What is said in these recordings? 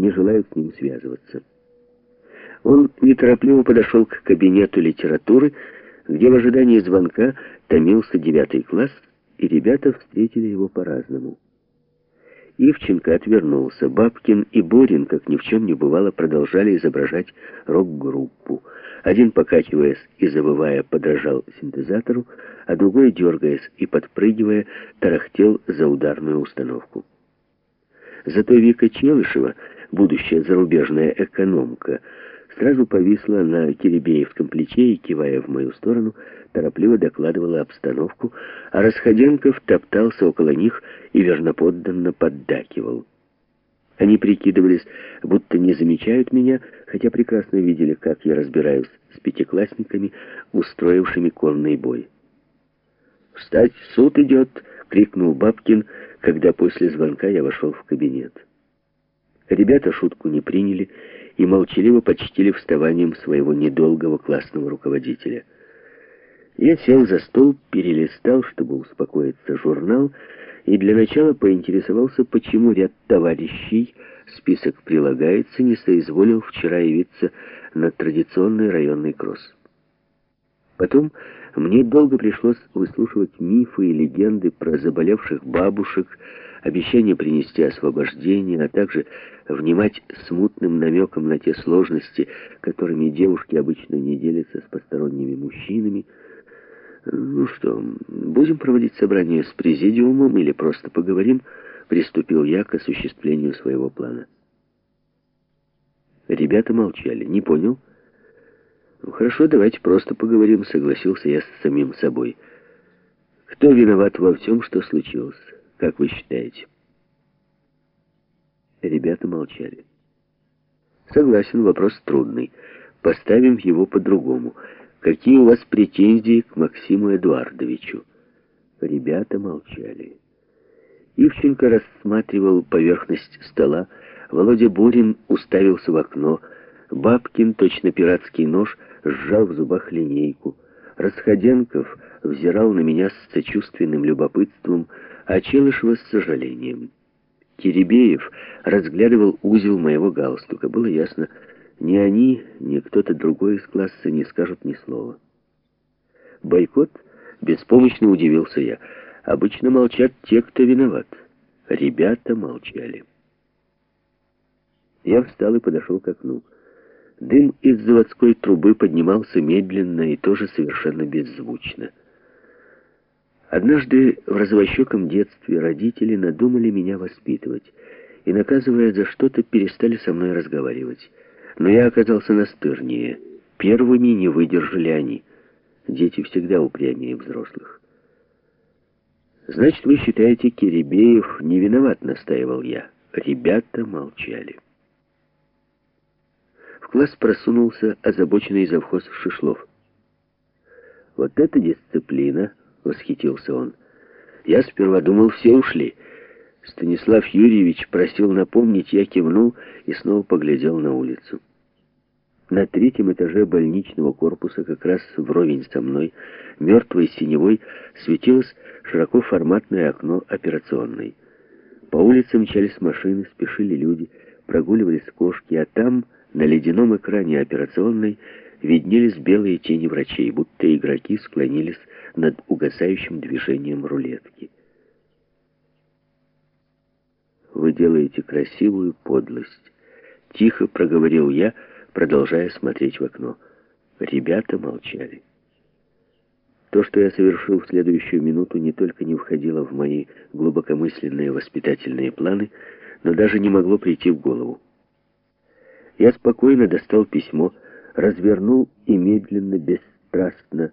не желают с ним связываться. Он неторопливо подошел к кабинету литературы, где в ожидании звонка томился девятый класс, и ребята встретили его по-разному. Ивченко отвернулся. Бабкин и Борин, как ни в чем не бывало, продолжали изображать рок-группу. Один, покачиваясь и забывая, подражал синтезатору, а другой, дергаясь и подпрыгивая, тарахтел за ударную установку. Зато Вика Челышева, будущая зарубежная экономка, сразу повисла на Киребеевском плече и, кивая в мою сторону, торопливо докладывала обстановку, а Расходенков топтался около них и верноподданно поддакивал. Они прикидывались, будто не замечают меня, хотя прекрасно видели, как я разбираюсь с пятиклассниками, устроившими конный бой. «Встать, суд идет!» — крикнул Бабкин, когда после звонка я вошел в кабинет. Ребята шутку не приняли и молчаливо почтили вставанием своего недолгого классного руководителя. Я сел за стол, перелистал, чтобы успокоиться, журнал, и для начала поинтересовался, почему ряд товарищей, список прилагается, не соизволил вчера явиться на традиционный районный кросс. Потом мне долго пришлось выслушивать мифы и легенды про заболевших бабушек, обещание принести освобождение, а также внимать смутным намеком на те сложности, которыми девушки обычно не делятся с посторонними мужчинами. «Ну что, будем проводить собрание с президиумом или просто поговорим?» Приступил я к осуществлению своего плана. Ребята молчали. «Не понял?» «Ну хорошо, давайте просто поговорим», — согласился я с самим собой. «Кто виноват во всем, что случилось?» Как вы считаете? Ребята молчали. Согласен, вопрос трудный. Поставим его по-другому. Какие у вас претензии к Максиму Эдуардовичу? Ребята молчали. Ивченко рассматривал поверхность стола, Володя Бурин уставился в окно, Бабкин, точно пиратский нож, сжал в зубах линейку. Расходенков взирал на меня с сочувственным любопытством, а Челышева с сожалением. Киребеев разглядывал узел моего галстука. Было ясно, ни они, ни кто-то другой из класса не скажут ни слова. Бойкот беспомощно удивился я. Обычно молчат те, кто виноват. Ребята молчали. Я встал и подошел к окну. Дым из заводской трубы поднимался медленно и тоже совершенно беззвучно. Однажды в развощеком детстве родители надумали меня воспитывать и, наказывая за что-то, перестали со мной разговаривать. Но я оказался настырнее. Первыми не выдержали они. Дети всегда упрямее взрослых. «Значит, вы считаете, Киребеев не виноват?» — настаивал я. Ребята молчали. Класс просунулся озабоченный завхоз Шишлов. «Вот это дисциплина!» — восхитился он. «Я сперва думал, все ушли». Станислав Юрьевич просил напомнить, я кивнул и снова поглядел на улицу. На третьем этаже больничного корпуса, как раз вровень со мной, мертвой синевой, светилось широкоформатное окно операционной. По улице мчались машины, спешили люди, прогуливались кошки, а там, на ледяном экране операционной, виднелись белые тени врачей, будто игроки склонились над угасающим движением рулетки. «Вы делаете красивую подлость», — тихо проговорил я, продолжая смотреть в окно. Ребята молчали. То, что я совершил в следующую минуту, не только не входило в мои глубокомысленные воспитательные планы, но даже не могло прийти в голову. Я спокойно достал письмо, развернул и медленно, бесстрастно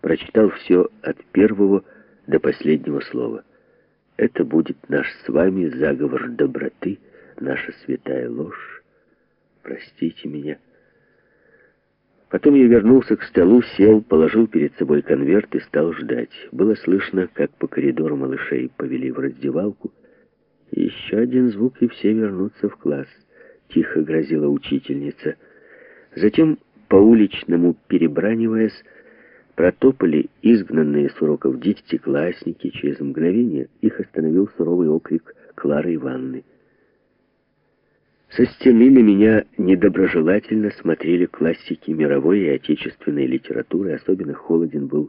прочитал все от первого до последнего слова. Это будет наш с вами заговор доброты, наша святая ложь. Простите меня. Потом я вернулся к столу, сел, положил перед собой конверт и стал ждать. Было слышно, как по коридору малышей повели в раздевалку. Еще один звук, и все вернутся в класс. Тихо грозила учительница. Затем по уличному, перебраниваясь, протопали изгнанные с уроков десятиклассники. Через мгновение их остановил суровый окрик Клары Ивановны. Со стены на меня недоброжелательно смотрели классики мировой и отечественной литературы, особенно холоден был